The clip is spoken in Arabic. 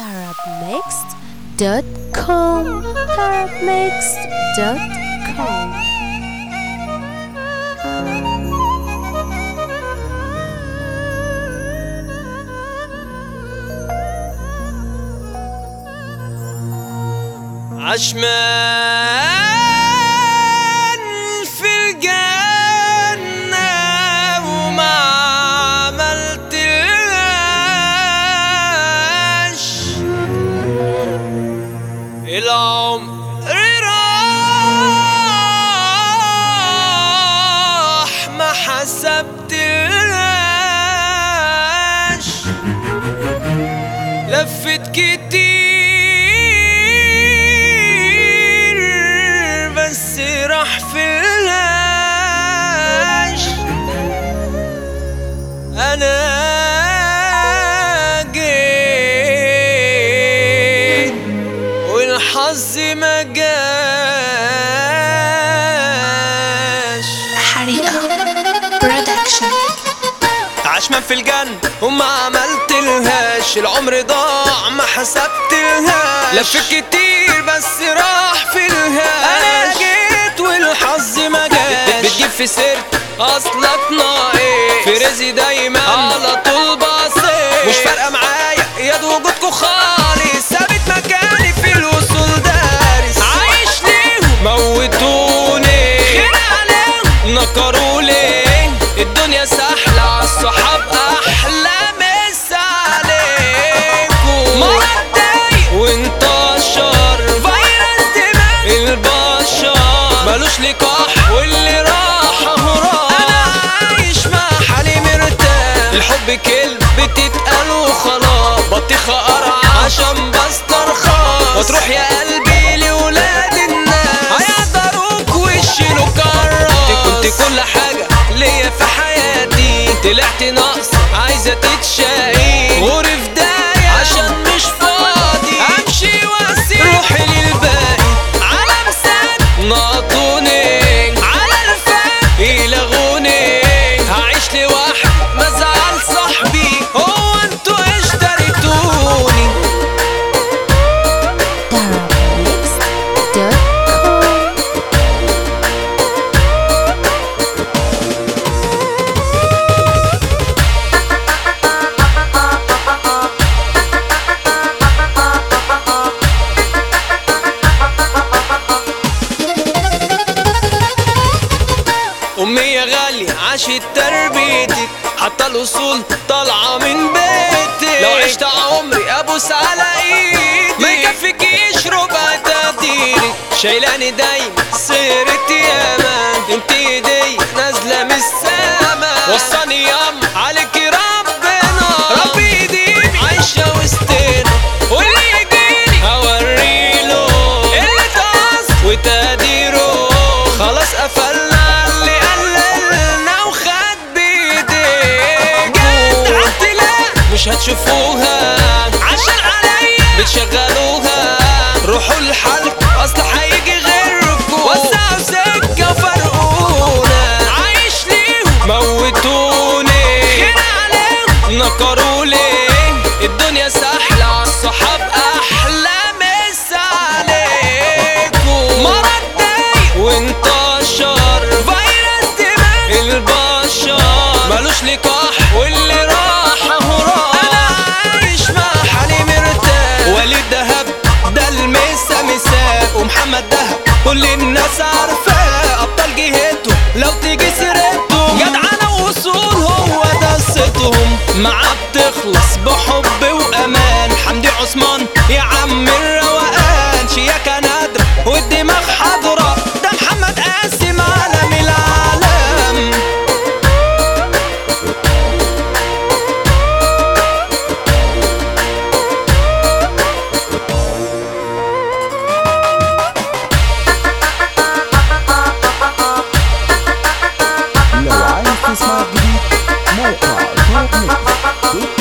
tarabmixed.com tarabmixed.com عشمان لفت كتير بس راح في الهاش أنا جيت والحظ ما جاش عشمان في الجنة وما عملت لهاش. العمر ضاع ما حسبت لهاش. لف كتير بس راح في الهاش. أنا جيت والحظ ما جاش. بتجيب في سيرت اصلك ناقص في رزقي دايما على طول باصص. مش فارقة معايا يا وجودكوا خالص ثابت مكاني في الوصول دارس. عايش ليهم موتوني. خير عليهم. نكروا ليه؟ الدنيا سحلة بتتقال وخلاص بطيخة قرعة عشان بسترخص وتروح يا قلبي لولاد الناس. هيقدروك ويشيلوا كراس كنت كل حاجة ليا في حياتي. طلعت ناقص عايزة تتشقي امي يا غالية عاشت تربيتك حتى الأصول طالعة من بيتك لو عشت عمري أبوس على إيدك ما يكفيكيش ربع تقديرك شايلاني دايما عالتلا مش هتشوفوها عشان كل الناس عارفة أبطال جهته لو تيجي سيرته جدعنه وصول هو دستهم معاه بتخلص بحب وأمان. حمدي عثمان يا عم الروقان. شياكة نادرة والدماغ حاضرة. ده محمد قاسم メーカー、トークメー、